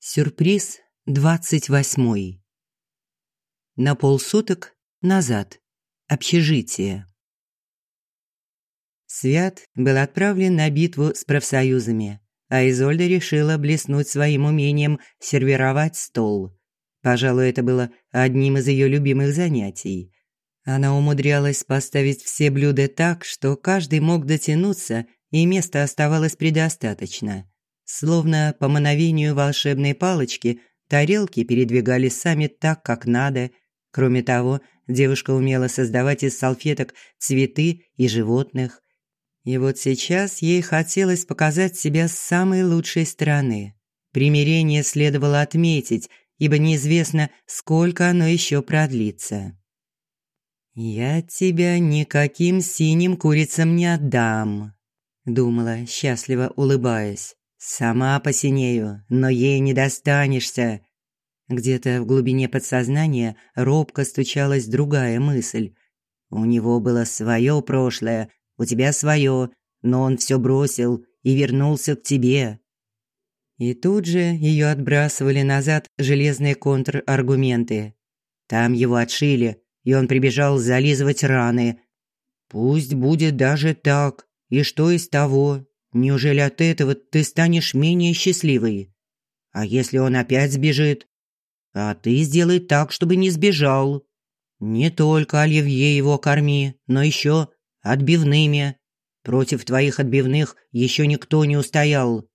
Сюрприз двадцать восьмой. На полсуток назад. Общежитие. Свят был отправлен на битву с профсоюзами, а Изольда решила блеснуть своим умением сервировать стол. Пожалуй, это было одним из ее любимых занятий. Она умудрялась поставить все блюда так, что каждый мог дотянуться, и места оставалось предостаточно. Словно по мановению волшебной палочки, тарелки передвигались сами так, как надо. Кроме того, девушка умела создавать из салфеток цветы и животных. И вот сейчас ей хотелось показать себя с самой лучшей стороны. Примирение следовало отметить, ибо неизвестно, сколько оно еще продлится. «Я тебя никаким синим курицам не отдам», – думала, счастливо улыбаясь. «Сама посинею, но ей не достанешься». Где-то в глубине подсознания робко стучалась другая мысль. «У него было свое прошлое, у тебя свое, но он все бросил и вернулся к тебе». И тут же ее отбрасывали назад железные контраргументы. Там его отшили, и он прибежал зализывать раны. «Пусть будет даже так, и что из того? Неужели от этого ты станешь менее счастливой? А если он опять сбежит? А ты сделай так, чтобы не сбежал. Не только оливье его корми, но еще отбивными. Против твоих отбивных еще никто не устоял.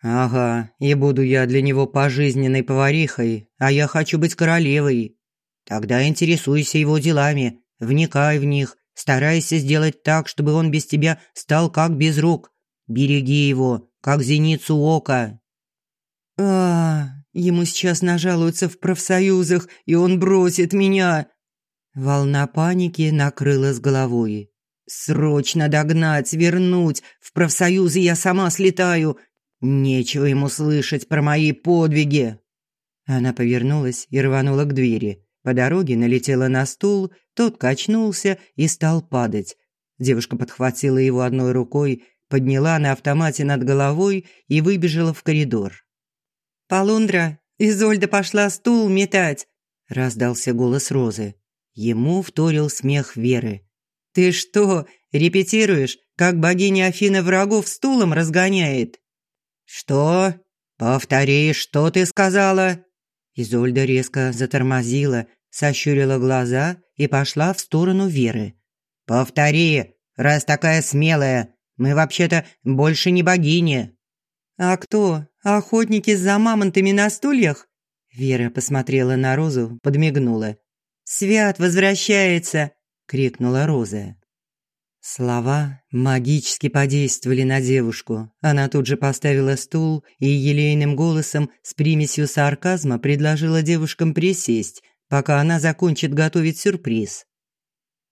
Ага, и буду я для него пожизненной поварихой, а я хочу быть королевой. Тогда интересуйся его делами, вникай в них, старайся сделать так, чтобы он без тебя стал как без рук. Береги его, как зеницу ока. А, ему сейчас нажалуются в профсоюзах, и он бросит меня. Волна паники накрыла с головой. Срочно догнать, вернуть. В профсоюзы я сама слетаю. Нечего ему слышать про мои подвиги. Она повернулась и рванула к двери. По дороге налетела на стул, тот качнулся и стал падать. Девушка подхватила его одной рукой подняла на автомате над головой и выбежала в коридор. «Полундра, Изольда пошла стул метать!» – раздался голос Розы. Ему вторил смех Веры. «Ты что, репетируешь, как богиня Афина врагов стулом разгоняет?» «Что? Повтори, что ты сказала?» Изольда резко затормозила, сощурила глаза и пошла в сторону Веры. «Повтори, раз такая смелая, мы вообще-то больше не богини». «А кто? Охотники за мамонтами на стульях?» Вера посмотрела на Розу, подмигнула. «Свят возвращается!» – крикнула Роза. Слова магически подействовали на девушку. Она тут же поставила стул и елейным голосом с примесью сарказма предложила девушкам присесть, пока она закончит готовить сюрприз.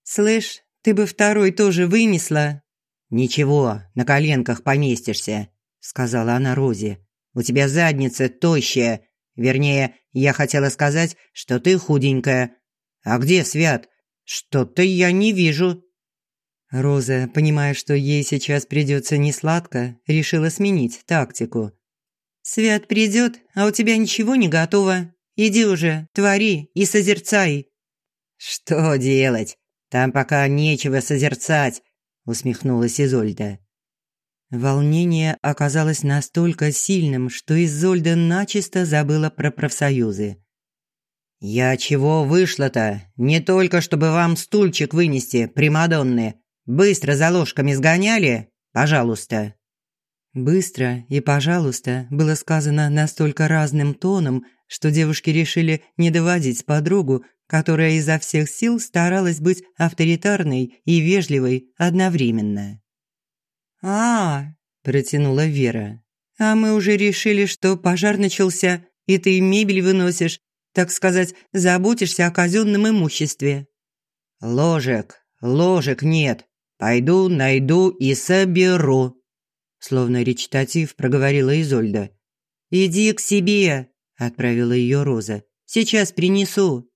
«Слышь, ты бы второй тоже вынесла?» «Ничего, на коленках поместишься», – сказала она Розе. «У тебя задница тощая. Вернее, я хотела сказать, что ты худенькая. А где Свят? Что-то я не вижу». Роза, понимая, что ей сейчас придется несладко, решила сменить тактику. «Свят придет, а у тебя ничего не готово. Иди уже, твори и созерцай». «Что делать? Там пока нечего созерцать усмехнулась Изольда. Волнение оказалось настолько сильным, что Изольда начисто забыла про профсоюзы. «Я чего вышла-то? Не только чтобы вам стульчик вынести, примадонны. Быстро за ложками сгоняли? Пожалуйста». «Быстро» и «пожалуйста» было сказано настолько разным тоном, что девушки решили не доводить подругу которая изо всех сил старалась быть авторитарной и вежливой одновременно. «А, – протянула Вера. «А мы уже решили, что пожар начался, и ты мебель выносишь, так сказать, заботишься о казенном имуществе». «Ложек, ложек нет. Пойду, найду и соберу», – словно речитатив проговорила Изольда. «Иди к себе», – отправила ее Роза. «Сейчас принесу».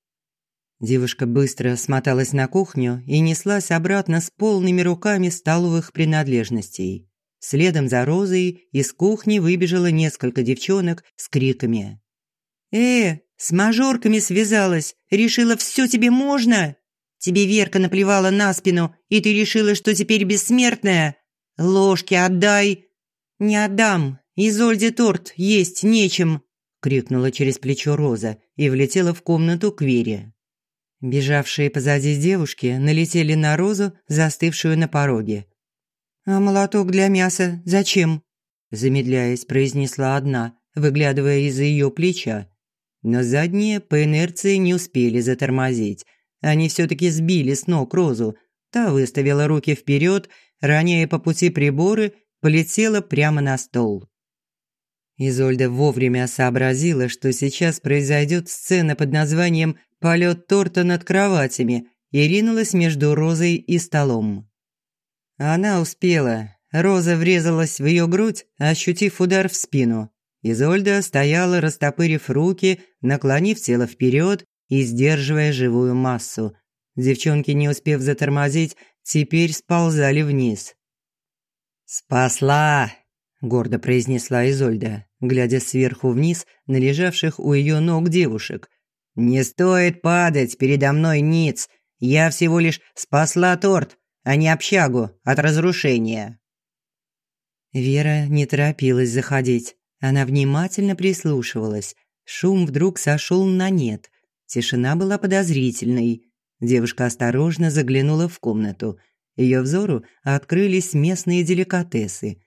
Девушка быстро смоталась на кухню и неслась обратно с полными руками столовых принадлежностей. Следом за Розой из кухни выбежало несколько девчонок с криками. «Э, с мажорками связалась, решила, все тебе можно? Тебе Верка наплевала на спину, и ты решила, что теперь бессмертная? Ложки отдай!» «Не отдам, Изольде торт есть нечем!» – крикнула через плечо Роза и влетела в комнату к Вере. Бежавшие позади девушки налетели на Розу, застывшую на пороге. «А молоток для мяса зачем?» Замедляясь, произнесла одна, выглядывая из-за ее плеча. Но задние по инерции не успели затормозить. Они все-таки сбили с ног Розу. Та выставила руки вперед, роняя по пути приборы, полетела прямо на стол. Изольда вовремя сообразила, что сейчас произойдет сцена под названием «Полет торта над кроватями» и ринулась между Розой и столом. Она успела. Роза врезалась в ее грудь, ощутив удар в спину. Изольда стояла, растопырив руки, наклонив тело вперед и сдерживая живую массу. Девчонки, не успев затормозить, теперь сползали вниз. «Спасла!» – гордо произнесла Изольда, глядя сверху вниз на лежавших у ее ног девушек. «Не стоит падать передо мной ниц. Я всего лишь спасла торт, а не общагу от разрушения». Вера не торопилась заходить. Она внимательно прислушивалась. Шум вдруг сошел на нет. Тишина была подозрительной. Девушка осторожно заглянула в комнату. Ее взору открылись местные деликатесы.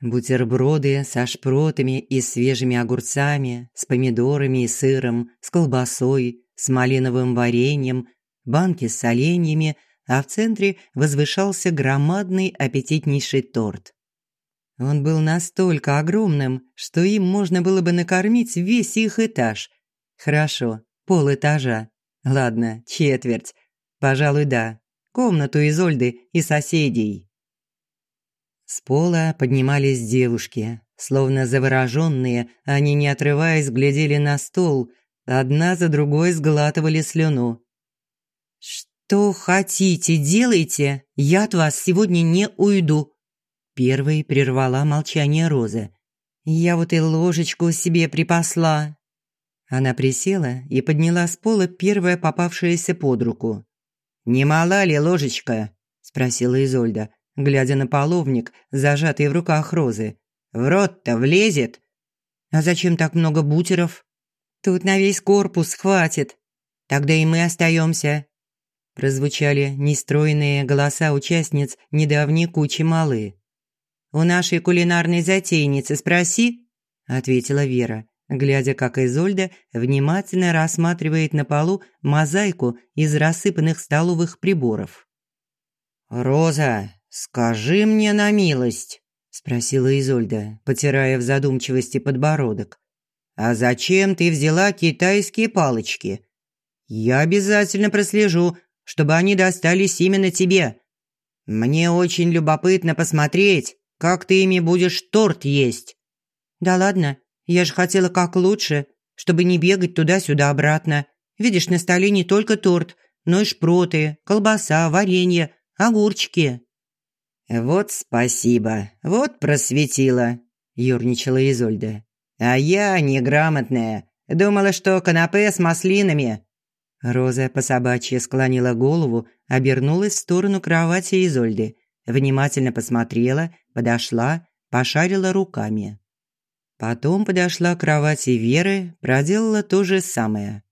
Бутерброды со шпротами и свежими огурцами, с помидорами и сыром, с колбасой, с малиновым вареньем, банки с соленьями – а в центре возвышался громадный аппетитнейший торт. Он был настолько огромным, что им можно было бы накормить весь их этаж. Хорошо, пол этажа. Ладно, четверть. Пожалуй, да. Комнату Изольды и соседей. С пола поднимались девушки. Словно завороженные, они, не отрываясь, глядели на стол. Одна за другой сглатывали слюну. «Что хотите, делайте, я от вас сегодня не уйду». Первой прервала молчание Роза. «Я вот и ложечку себе припасла». Она присела и подняла с пола первое попавшееся под руку. «Не мала ли ложечка?» – спросила Изольда, глядя на половник, зажатый в руках Розы. «В рот-то влезет?» «А зачем так много бутеров?» «Тут на весь корпус хватит. Тогда и мы остаемся прозвучали нестройные голоса участниц недавней кучи малы. «У нашей кулинарной затейницы спроси», – ответила Вера, глядя, как Изольда внимательно рассматривает на полу мозаику из рассыпанных столовых приборов. «Роза, скажи мне на милость», – спросила Изольда, потирая в задумчивости подбородок. «А зачем ты взяла китайские палочки? Я обязательно прослежу, чтобы они достались именно тебе. Мне очень любопытно посмотреть, как ты ими будешь торт есть». «Да ладно, я же хотела как лучше, чтобы не бегать туда-сюда обратно. Видишь, на столе не только торт, но и шпроты, колбаса, варенье, огурчики». «Вот спасибо, вот просветила», – юрничала Изольда. «А я неграмотная, думала, что канапе с маслинами Роза по собачьи склонила голову, обернулась в сторону кровати Изольды, внимательно посмотрела, подошла, пошарила руками. Потом подошла к кровати Веры, проделала то же самое.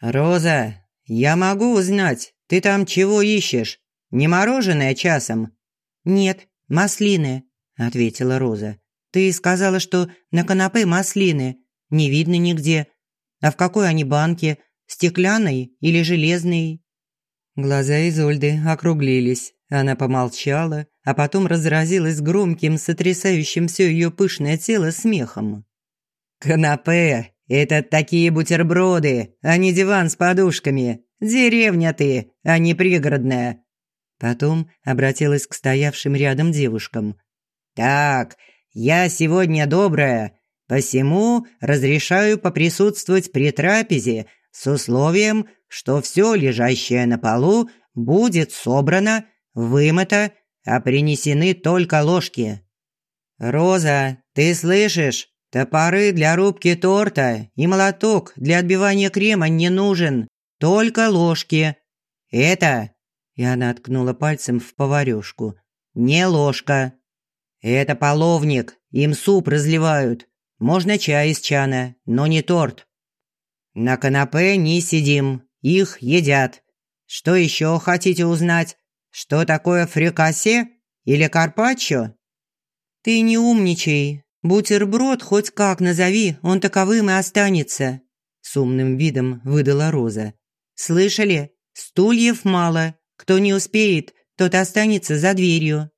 «Роза, я могу узнать, ты там чего ищешь? Не мороженое часом?» «Нет, маслины», – ответила Роза. «Ты сказала, что на канапе маслины. Не видно нигде. А в какой они банке? Стеклянный или железный?» Глаза Изольды округлились. Она помолчала, а потом разразилась громким, сотрясающим все ее пышное тело смехом. «Канапе – это такие бутерброды, а не диван с подушками. Деревня ты, а не пригородная». Потом обратилась к стоявшим рядом девушкам. «Так, я сегодня добрая, посему разрешаю поприсутствовать при трапезе с условием, что все лежащее на полу будет собрано, вымыто, а принесены только ложки. «Роза, ты слышишь? Топоры для рубки торта и молоток для отбивания крема не нужен, только ложки. Это...» И она ткнула пальцем в поварёшку. «Не ложка. Это половник, им суп разливают. Можно чай из чана, но не торт. На канапе не сидим, их едят. Что еще хотите узнать? Что такое фрикасе или карпаччо? Ты не умничай. Бутерброд хоть как назови, он таковым и останется. С умным видом выдала Роза. Слышали? Стульев мало. Кто не успеет, тот останется за дверью.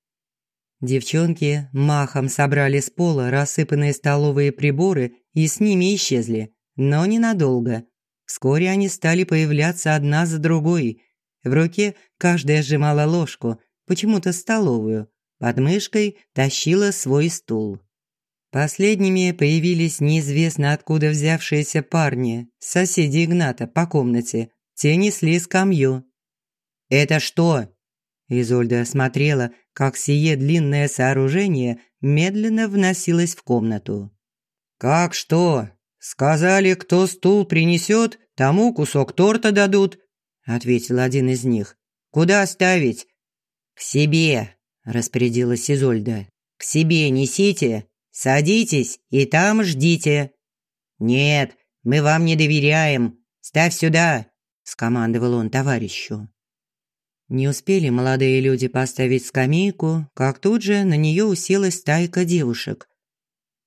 Девчонки махом собрали с пола рассыпанные столовые приборы и с ними исчезли, но ненадолго. Вскоре они стали появляться одна за другой. В руке каждая сжимала ложку, почему-то столовую. Под мышкой тащила свой стул. Последними появились неизвестно откуда взявшиеся парни, соседи Игната по комнате. Те несли скамью. «Это что?» Изольда осмотрела, как сие длинное сооружение медленно вносилось в комнату. «Как что? Сказали, кто стул принесет, тому кусок торта дадут», – ответил один из них. «Куда ставить?» «К себе», – распорядилась Изольда. «К себе несите, садитесь и там ждите». «Нет, мы вам не доверяем. Ставь сюда», – скомандовал он товарищу. Не успели молодые люди поставить скамейку, как тут же на нее уселась стайка девушек.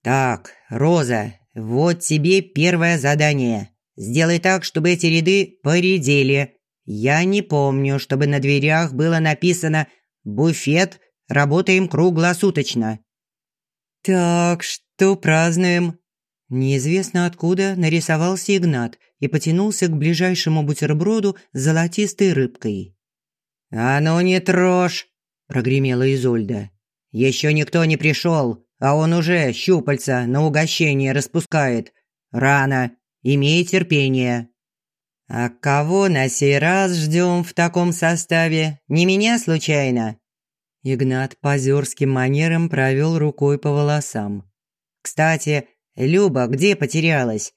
«Так, Роза, вот тебе первое задание. Сделай так, чтобы эти ряды поредели. Я не помню, чтобы на дверях было написано «Буфет, работаем круглосуточно». «Так, что празднуем?» Неизвестно откуда нарисовался Игнат и потянулся к ближайшему бутерброду с золотистой рыбкой. «А ну не трожь!» – прогремела Изольда. «Еще никто не пришел, а он уже щупальца на угощение распускает. Рано, имей терпение». «А кого на сей раз ждем в таком составе? Не меня случайно?» Игнат позерским манером провел рукой по волосам. «Кстати, Люба где потерялась?»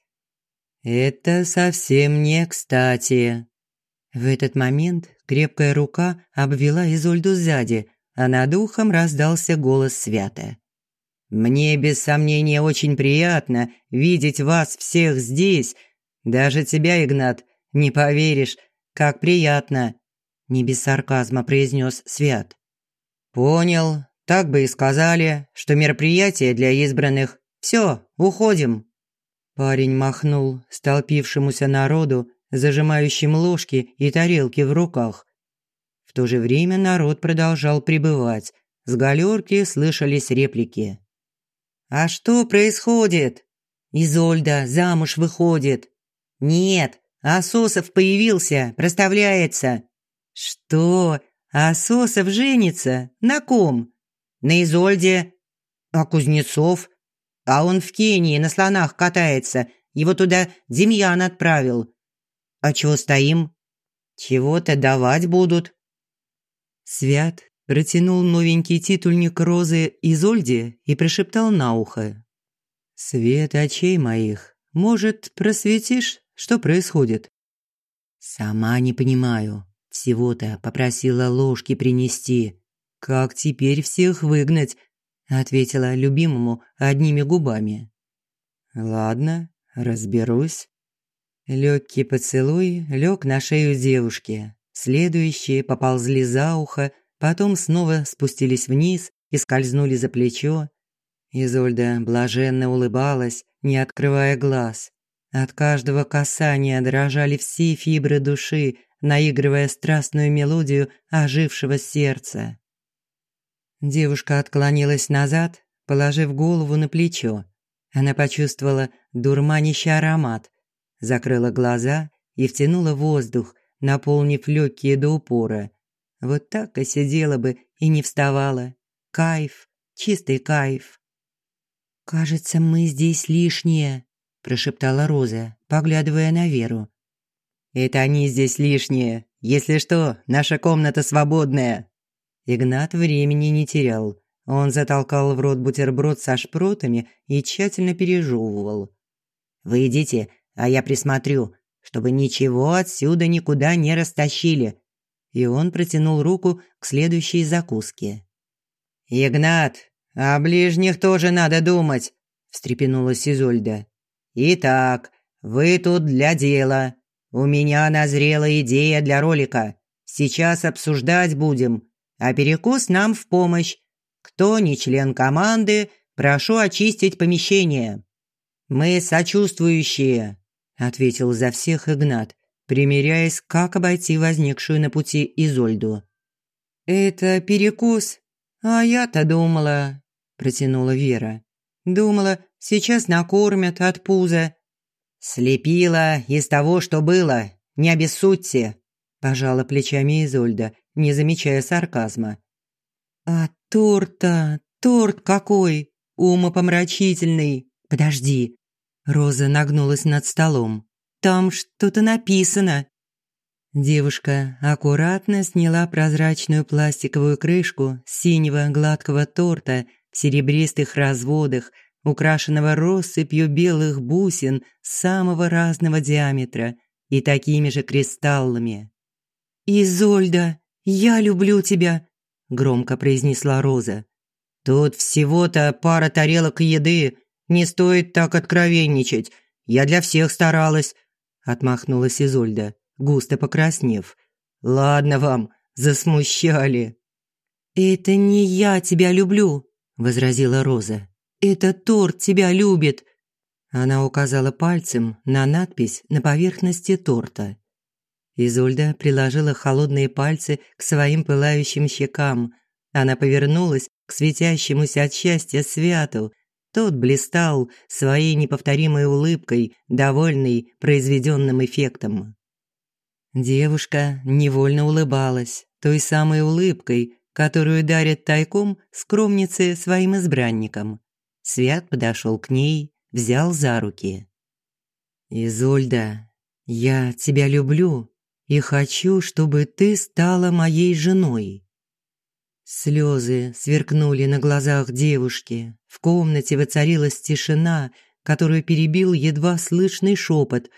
«Это совсем не кстати», в этот момент крепкая рука обвела Изольду сзади, а над ухом раздался голос Свята. «Мне, без сомнения, очень приятно видеть вас всех здесь. Даже тебя, Игнат, не поверишь, как приятно!» Не без сарказма произнес Свят. «Понял, так бы и сказали, что мероприятие для избранных. Все, уходим!» Парень махнул столпившемуся народу зажимающим ложки и тарелки в руках. В то же время народ продолжал пребывать. С галерки слышались реплики. «А что происходит?» «Изольда замуж выходит». «Нет, Асосов появился, проставляется». «Что? Асосов женится? На ком?» «На Изольде». «А Кузнецов?» «А он в Кении на слонах катается. Его туда Демьян отправил. А чего стоим? Чего-то давать будут. Свят протянул новенький титульник розы Изольде и прошептал на ухо. «Свет очей моих, может, просветишь, что происходит?» «Сама не понимаю. Всего-то попросила ложки принести. Как теперь всех выгнать?» ответила любимому одними губами. «Ладно, разберусь». Легкий поцелуй лег на шею девушки. Следующие поползли за ухо, потом снова спустились вниз и скользнули за плечо. Изольда блаженно улыбалась, не открывая глаз. От каждого касания дрожали все фибры души, наигрывая страстную мелодию ожившего сердца. Девушка отклонилась назад, положив голову на плечо. Она почувствовала дурманящий аромат, закрыла глаза и втянула воздух, наполнив легкие до упора. Вот так и сидела бы и не вставала. Кайф, чистый кайф. «Кажется, мы здесь лишние», – прошептала Роза, поглядывая на Веру. «Это они здесь лишние. Если что, наша комната свободная». Игнат времени не терял. Он затолкал в рот бутерброд со шпротами и тщательно пережевывал. «Вы идите, а я присмотрю, чтобы ничего отсюда никуда не растащили». И он протянул руку к следующей закуске. «Игнат, о ближних тоже надо думать», – встрепенулась Изольда. «Итак, вы тут для дела. У меня назрела идея для ролика. Сейчас обсуждать будем, а перекус нам в помощь. Кто не член команды, прошу очистить помещение». «Мы сочувствующие», – ответил за всех Игнат, примеряясь, как обойти возникшую на пути Изольду. «Это перекус? А я-то думала», – протянула Вера. «Думала, сейчас накормят от пуза». «Слепила из того, что было, не обессудьте», – пожала плечами Изольда, не замечая сарказма. «А торт-то, торт какой, умопомрачительный. Подожди, Роза нагнулась над столом. «Там что-то написано». Девушка аккуратно сняла прозрачную пластиковую крышку синего гладкого торта в серебристых разводах, украшенного россыпью белых бусин самого разного диаметра и такими же кристаллами. «Изольда, я люблю тебя», – громко произнесла Роза. «Тут всего-то пара тарелок еды, не стоит так откровенничать. Я для всех старалась», – отмахнулась Изольда, густо покраснев. «Ладно вам, засмущали». «Это не я тебя люблю», – возразила Роза. «Это торт тебя любит». Она указала пальцем на надпись на поверхности торта. Изольда приложила холодные пальцы к своим пылающим щекам. Она повернулась к светящемуся от счастья святу тот блистал своей неповторимой улыбкой, довольный произведенным эффектом. Девушка невольно улыбалась той самой улыбкой, которую дарят тайком скромницы своим избранникам. Свят подошел к ней, взял за руки. «Изольда, я тебя люблю и хочу, чтобы ты стала моей женой. Слезы сверкнули на глазах девушки. В комнате воцарилась тишина, которую перебил едва слышный шепот.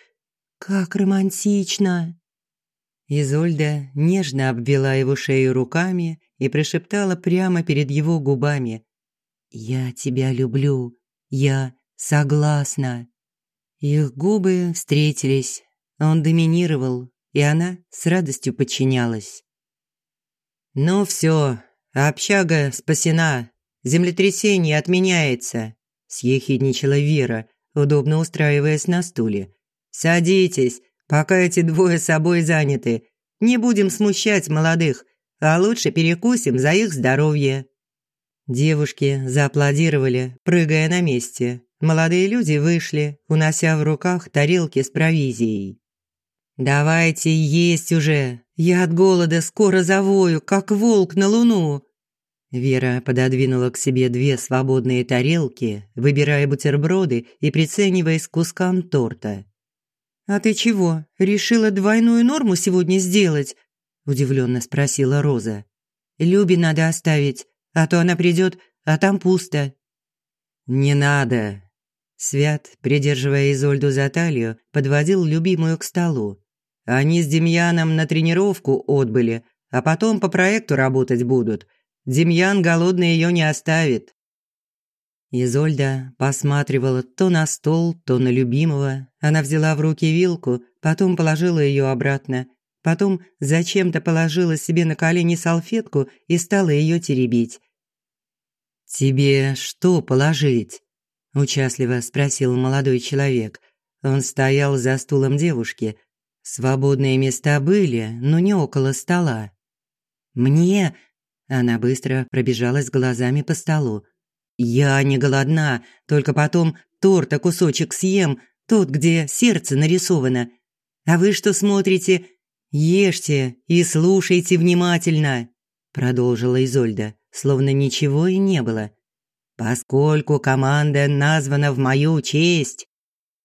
«Как романтично!» Изольда нежно обвела его шею руками и прошептала прямо перед его губами. «Я тебя люблю. Я согласна». Их губы встретились. Он доминировал, и она с радостью подчинялась. «Ну все, Общага спасена. Землетрясение отменяется», – съехидничала Вера, удобно устраиваясь на стуле. «Садитесь, пока эти двое собой заняты. Не будем смущать молодых, а лучше перекусим за их здоровье». Девушки зааплодировали, прыгая на месте. Молодые люди вышли, унося в руках тарелки с провизией. «Давайте есть уже, я от голода скоро завою, как волк на луну». Вера пододвинула к себе две свободные тарелки, выбирая бутерброды и прицениваясь к кускам торта. «А ты чего, решила двойную норму сегодня сделать?» – удивленно спросила Роза. «Любе надо оставить, а то она придет, а там пусто». «Не надо». Свят, придерживая Изольду за талию, подводил любимую к столу. Они с Демьяном на тренировку отбыли, а потом по проекту работать будут. Демьян голодный ее не оставит». Изольда посматривала то на стол, то на любимого. Она взяла в руки вилку, потом положила ее обратно. Потом зачем-то положила себе на колени салфетку и стала ее теребить. «Тебе что положить?» – участливо спросил молодой человек. Он стоял за стулом девушки, Свободные места были, но не около стола. «Мне...» Она быстро пробежалась глазами по столу. «Я не голодна, только потом торта кусочек съем, тот, где сердце нарисовано. А вы что смотрите? Ешьте и слушайте внимательно», продолжила Изольда, словно ничего и не было. «Поскольку команда названа в мою честь...»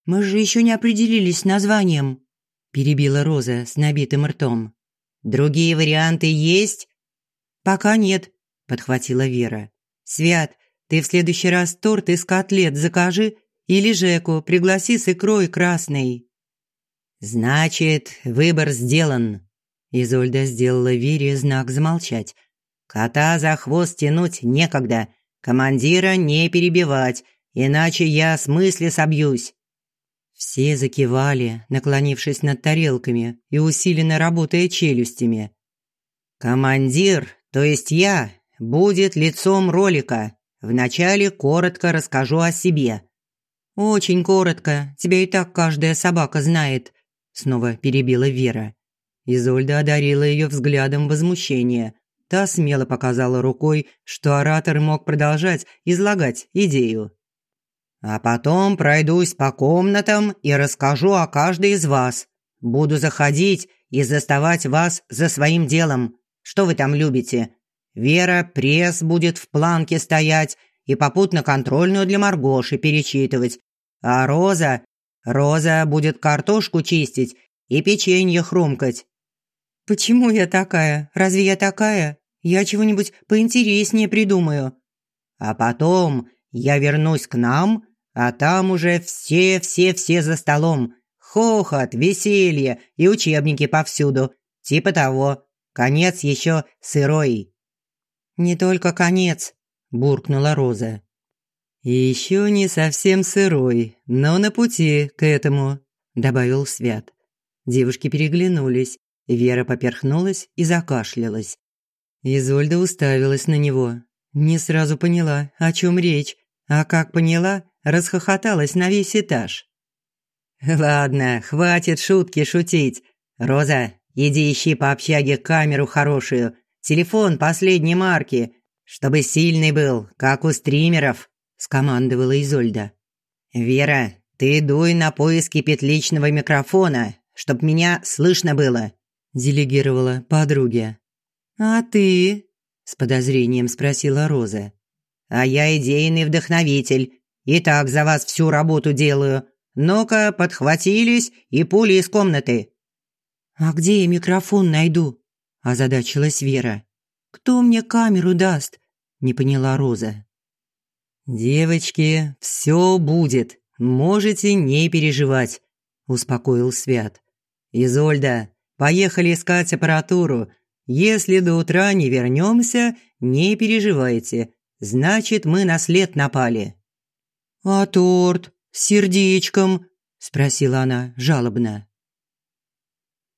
«Мы же еще не определились с названием», перебила Роза с набитым ртом. «Другие варианты есть?» «Пока нет», – подхватила Вера. «Свят, ты в следующий раз торт из котлет закажи или Жеку пригласи с икрой красной». «Значит, выбор сделан». Изольда сделала Вире знак замолчать. «Кота за хвост тянуть некогда, командира не перебивать, иначе я с мысли собьюсь». Все закивали, наклонившись над тарелками и усиленно работая челюстями. «Командир, то есть я, будет лицом ролика. Вначале коротко расскажу о себе». «Очень коротко. Тебя и так каждая собака знает», – снова перебила Вера. Изольда одарила ее взглядом возмущения. Та смело показала рукой, что оратор мог продолжать излагать идею. А потом пройдусь по комнатам и расскажу о каждой из вас. Буду заходить и заставать вас за своим делом. Что вы там любите? Вера пресс будет в планке стоять и попутно контрольную для Маргоши перечитывать. А Роза... Роза будет картошку чистить и печенье хрумкать. «Почему я такая? Разве я такая? Я чего-нибудь поинтереснее придумаю». «А потом я вернусь к нам а там уже все-все-все за столом. Хохот, веселье и учебники повсюду. Типа того. Конец еще сырой. «Не только конец», – буркнула Роза. еще не совсем сырой, но на пути к этому», – добавил Свят. Девушки переглянулись. Вера поперхнулась и закашлялась. Изольда уставилась на него. Не сразу поняла, о чем речь, а как поняла, расхохоталась на весь этаж. «Ладно, хватит шутки шутить. Роза, иди ищи по общаге камеру хорошую, телефон последней марки, чтобы сильный был, как у стримеров», – скомандовала Изольда. «Вера, ты дуй на поиски петличного микрофона, чтоб меня слышно было», – делегировала подруге. «А ты?» – с подозрением спросила Роза. «А я идейный вдохновитель, и так за вас всю работу делаю. Ну-ка, подхватились и пули из комнаты». «А где я микрофон найду?» – озадачилась Вера. «Кто мне камеру даст?» – не поняла Роза. «Девочки, все будет. Можете не переживать», – успокоил Свят. «Изольда, поехали искать аппаратуру. Если до утра не вернемся, не переживайте. Значит, мы на след напали». «А торт с сердечком?» – спросила она жалобно.